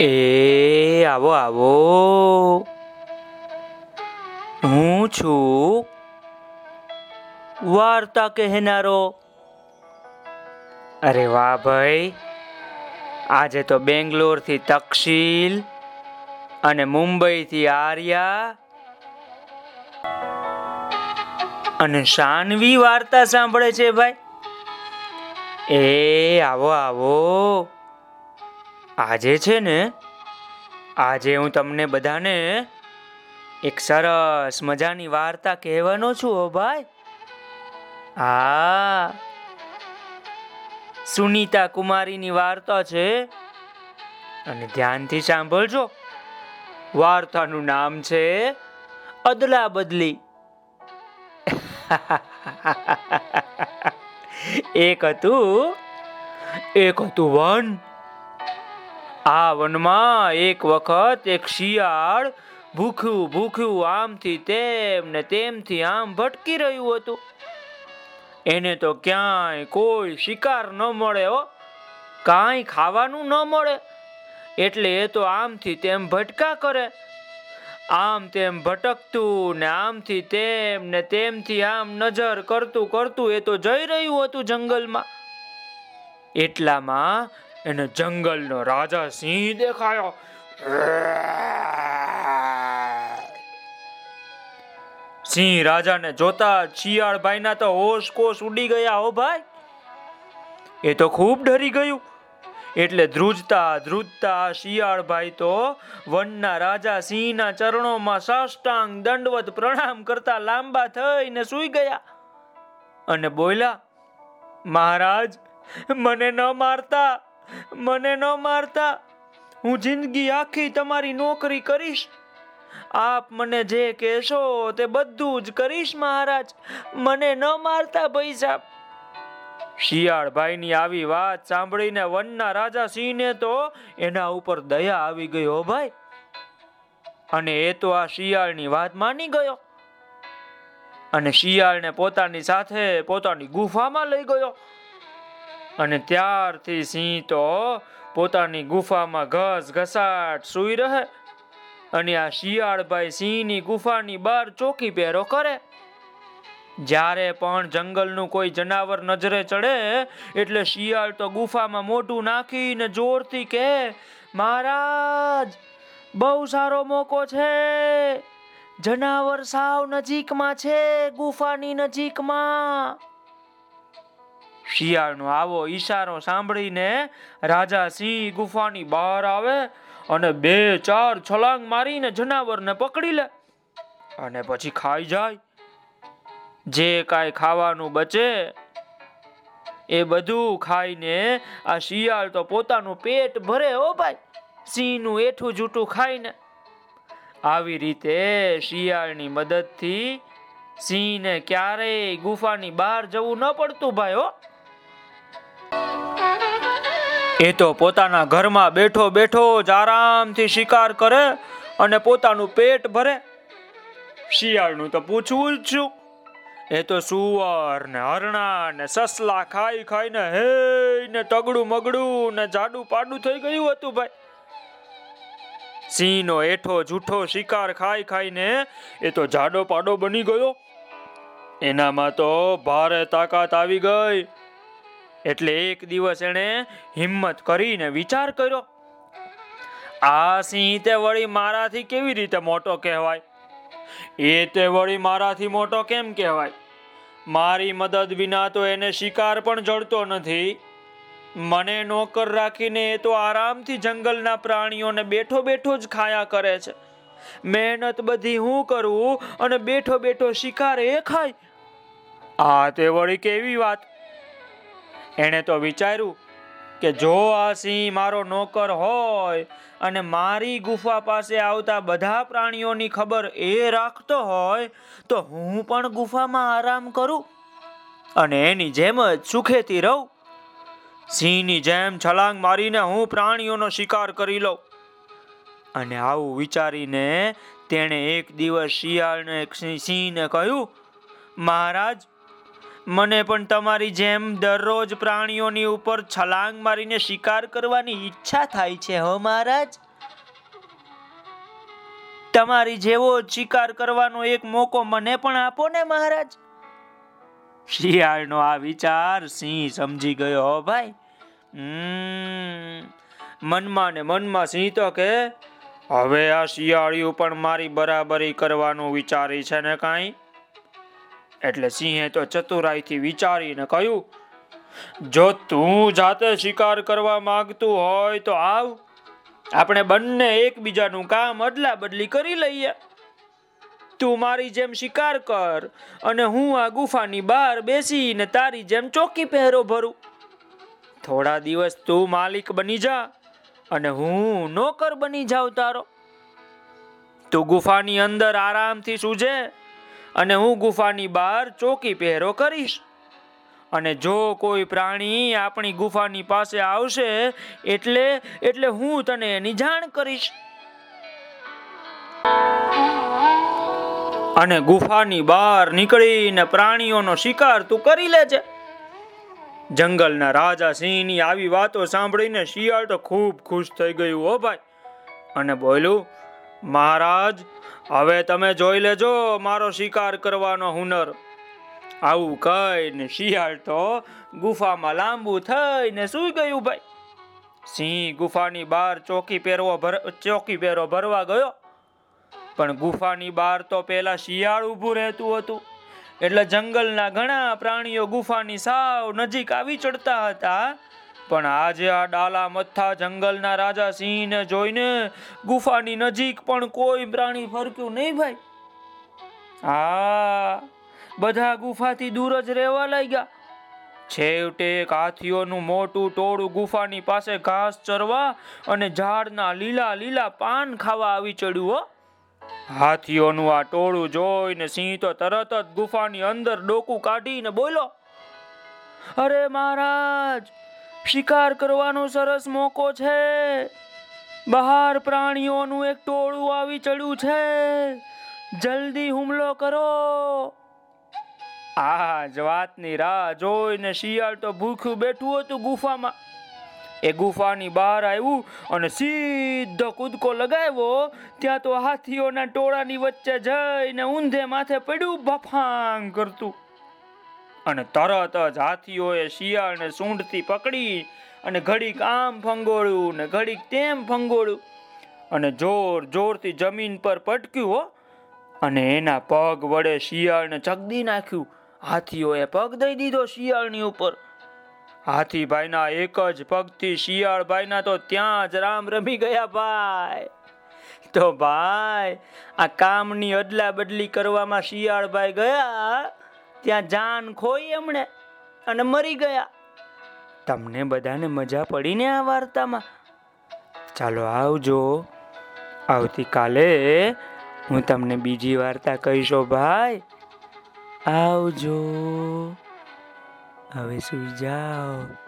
એ, આવો આવો. હું છું વાર્તા કહેનારો. અરે વાહ ભાઈ, આજે તો બેંગ્લોરથી તક્ષિલ અને મુંબઈથી આર્યા અને શાનવી વાર્તા સાંભળે છે ભાઈ. એ, આવો આવો. આજે છે ને, આજે હું તમને બધાને એક સરસ મજાની વાર્તા કહેવાનો છું ઓ ભાઈ. હા. સુનીતા કુમારીની વાર્તા છે. અને ધ્યાનથી સાંભળજો. વાર્તાનું નામ છે અદલા બદલી. એક હતું એક હતું વન. આ વનમાં એક વખત એક શિયાળ ભૂખ્યું ભૂખ્યું આમથી તેમ ને તેમથી આમ ભટકી રહ્યું હતું. એને તો ક્યાંય કોઈ શિકાર ન મળે હો. કાંઈ ખાવાનું ન મળે. એટલે એ તો આમથી તેમ ભટકા કરે. આમ તેમ ભટકતું ને આમથી તેમ ને તેમથી આમ નજર કરતું કરતું એ તો જઈ રહ્યું હતું જંગલમાં. એટલામાં એને જંગલનો રાજા સિંહ દેખાયો. સિંહ રાજાને જોતા શિયાળભાઈના તો હોશ કોશ ઉડી ગયા હો ભાઈ. એ તો ખૂબ ડરી ગયું. એટલે ધ્રુજતા ધ્રુજતા શિયાળભાઈ તો વનના રાજા સિંહના ચરણોમાં સાષ્ટાંગ દંડવત પ્રણામ કરતા લાંબા થઈને સૂઈ ગયા. અને બોલ્યા, મહારાજ, મને ન મારતા. મને ન મારતા. હું જિંદગી આખી તમારી નોકરી કરીશ. આપ મને જે કહેશો તે બધું જ કરીશ, મહારાજ. મને ન મારતા પૈસા. શિયાળભાઈની આવી વાત સાંભળીને વનના રાજા સિંહને તો એના ઉપર દયા આવી ગઈ હો ભાઈ. અને એ તો આ શિયાળની વાત માની ગયો. અને શિયાળને પોતાની સાથે પોતાની ગુફામાં લઈ ગયો. અને ત્યારથી સિંહ તો પોતાની ગુફામાં ઘસ ઘસાટ સૂઈ રહે. અને આ શિયાળભાઈ સિંહની ગુફાની બહાર ચોકી પહેરો કરે. જ્યારે પણ જંગલનું કોઈ જનાવર નજરે ચડે, એટલે શિયાળ તો ગુફામાં મોઢું નાખીને જોરથી કહે, મહારાજ, બહુ સારો મોકો છે. જનાવર સાવ નજીકમાં છે, ગુફાની નજીકમાં. શિયાળનો આવો ઈશારો સાંભળીને રાજા સિંહ ગુફાની બહાર આવે અને બે ચાર છલાંગ મારીને જનાવરને પકડી લે અને પછી ખાઈ જાય. જે કાંઈ ખાવાનું બચે એ બધું ખાઈને આ શિયાળ તો પોતાનું પેટ ભરે હો ભાઈ, સિંહનું એઠું જૂઠું ખાઈને. આવી રીતે શિયાળની મદદથી સિંહને ક્યારેય ગુફાની બહાર જવું ન પડતું ભાઈ હો. એ તો પોતાના ઘરમાં બેઠો બેઠો જ આરામથી શિકાર કરે અને પોતાનું પેટ ભરે. શિયાળનું તો પૂછવું જ છું. એ તો સુવર ને હરણા ને સસલા ખાઈ ખાઈને હે ને તગડું મગડું ને જાડું પાડું થઈ ગયું હતું ભાઈ. સિંહનો એઠો જૂઠો શિકાર ખાઈ ખાઈને એ તો જાડો પાડો બની ગયો. એનામાં તો ભારે તાકાત આવી ગઈ. એટલે એક દિવસ એણે હિંમત કરીને વિચાર કર્યો, આ સિંહ તે વળી મારાથી કેવી રીતે મોટો કહેવાય? એ તે વળી મારાથી મોટો કેમ કહેવાય? મારી મદદ વિના તો એને શિકાર પણ જડતો નથી. મને નોકર રાખીને એ તો આરામથી જંગલના પ્રાણીઓને બેઠો બેઠો જ ખાયા કરે છે. મહેનત બધી હું કરું અને બેઠો બેઠો શિકાર એ ખાય. આ તે વળી કેવી વાત એણે તો વિચાર્યું કે જો આ સિંહ મારો નોકર હોય અને મારી ગુફા પાસે આવતા બધા પ્રાણીઓની ખબર એ રાખતો હોય, તો હું પણ ગુફામાં આરામ કરું અને એની જેમ જ સુખેથી રહું. સિંહની જેમ છલાંગ મારીને હું પ્રાણીઓનો શિકાર કરી લઉં. અને આવું વિચારીને તેણે એક દિવસ શિયાળને સિંહને કહ્યું, મહારાજ મને પણ તમારી જેમ દરરોજ પ્રાણીઓની ઉપર છલાંગ મારીને શિકાર કરવાની ઈચ્છા થાય છે, હો મહારાજ? તમારી જેવો શિકાર કરવાનો એક મોકો મને પણ આપો ને, મહારાજ? શિયાળનો આ વિચાર સિંહ સમજી ગયો, હો ભાઈ. મનમાં ને મનમાં સિંહ તો કે, હવે આ શિયાળિયું પણ મારી બરાબરી કરવાનું વિચારી છે ને કાંઈ? એટલે સિંહે તો ચતુરાઈથી વિચારીને કહ્યું, જો તું જાતે શિકાર કરવા માંગતું હોય તો આવ. આપણે બંને એકબીજાનું કામ અદલા બદલી કરી લઈએ. તું મારી જેમ શિકાર કર અને હું આ ગુફાની બહાર બેસીને તારી જેમ ચોકી પહેરો ભરું. થોડા દિવસ તું માલિક બની જા અને હું નોકર બની જાઉં તારો. તું ગુફાની અંદર આરામથી સૂજે અને હું ગુફાની બહાર ચોકી પહેરો કરીશ. અને જો કોઈ પ્રાણી આપણી ગુફાની પાસે આવશે, એટલે એટલે હું તને એની જાણ કરીશ. અને ગુફાની બહાર નીકળીને પ્રાણીઓનો શિકાર તું કરી લેજે. જંગલના રાજા સિંહની આવી વાતો સાંભળીને શિયાળ તો ખૂબ ખુશ થઈ ગયું, હો ભાઈ. અને બોલ્યું મહારાજ, હવે તમે જોઈ લેજો મારો શિકાર કરવાનો હુનર. આવું કહીને શિયાળ તો ગુફામાં લાંબુ થઈને સૂઈ ગયું ભાઈ. સિંહ ગુફાની બહાર ચોકી પહેરવો ચોકી પહેરો ભરવા ગયો. પણ ગુફાની બહાર તો પેલા શિયાળ ઊભું રહેતું હતું. એટલે જંગલના ઘણા પ્રાણીઓ ગુફાની સાવ નજીક આવી ચડતા હતા. પણ આજે આ ડાલા મથા જંગલના રાજા સિંહને જોઈને ગુફાની નજીક પણ કોઈ પ્રાણી ફરક્યું નહીં ભાઈ. હા બધા ગુફાથી દૂર જ રહેવા લાગ્યા. છેવટે એક હાથીઓનું મોટું ટોળું ગુફાની પાસે ઘાસ ચરવા અને ઝાડના લીલા લીલા પાન ખાવા આવી ચડ્યું, હો. હાથીઓનું આ ટોળું જોઈને સિંહ તો તરત જ ગુફાની અંદર ડોકું કાઢીને બોલો અરે મહારાજ શિકાર કરવાનો સરસ મોકો છે. બહાર પ્રાણીઓનું એક ટોળું આવી ચડ્યું છે. જલ્દી હુમલો કરો. આ જ વાતની રાહ જોઈને શિયાળ તો ભૂખ્યું બેઠું હતું ગુફામાં. એ ગુફાની બહાર આવ્યું અને સીધો કૂદકો લગાવ્યો. ત્યાં તો હાથીઓના ટોળાની વચ્ચે જઈને ઊંધે માથે પડ્યું બફાંગ કરતું. અને તરત જ હાથીઓએ શિયાળને સૂંઢથી પકડી અને ઘડીક આમ ફંગોળ્યું ને ઘડીક તેમ ફંગોળ્યું. અને જોર જોરથી જમીન પર પટક્યું હો. અને એના પગ વડે શિયાળને ચગદી નાખ્યું. હાથીઓએ પગ દઈ દીધો શિયાળની ઉપર. હાથીભાઈના એક જ પગથી શિયાળભાઈના તો ત્યાં જ રામ રમી ગયા ભાઈ. તો ભાઈ, આ કામની અદલા બદલી કરવામાં શિયાળભાઈ ગયા. ત્યાં જાન ખોઈ એમણે અને મરી ગયા. તમને બધાને મજા પડી ને આ વાર્તામાં? ચાલો આવજો. આવતીકાલે હું તમને બીજી વાર્તા કહીશો ભાઈ. આવજો. હવે સુઈ જાઓ.